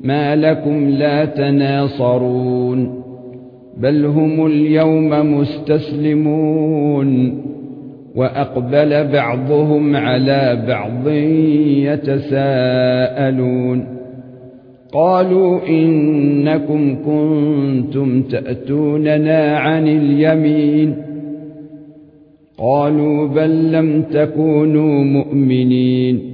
ما لكم لا تناصرون بل هم اليوم مستسلمون واقبل بعضهم على بعض يتساءلون قالوا انكم كنتم تاتوننا عن اليمين قالوا بل لم تكونوا مؤمنين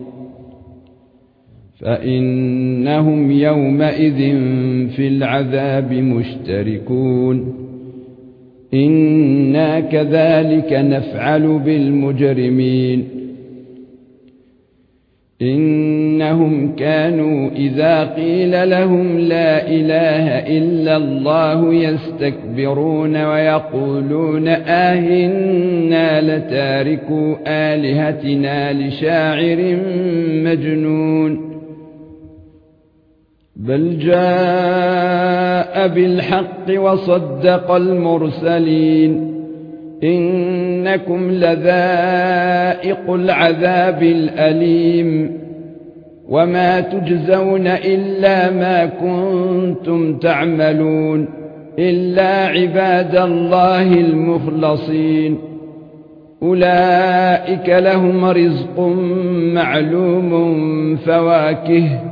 فإنهم يومئذ في العذاب مشتركون. إنا كذلك نفعل بالمجرمين. إنهم كانوا إذا قيل لهم لا إله إلا الله يستكبرون ويقولون آهنا لتاركوا آلهتنا لشاعر مجنون. بل جاء بالحق وصدق المرسلين إنكم لذائق العذاب الأليم وما تجزون إلا ما كنتم تعملون إلا عباد الله المخلصين أولئك لهم رزق معلوم فواكه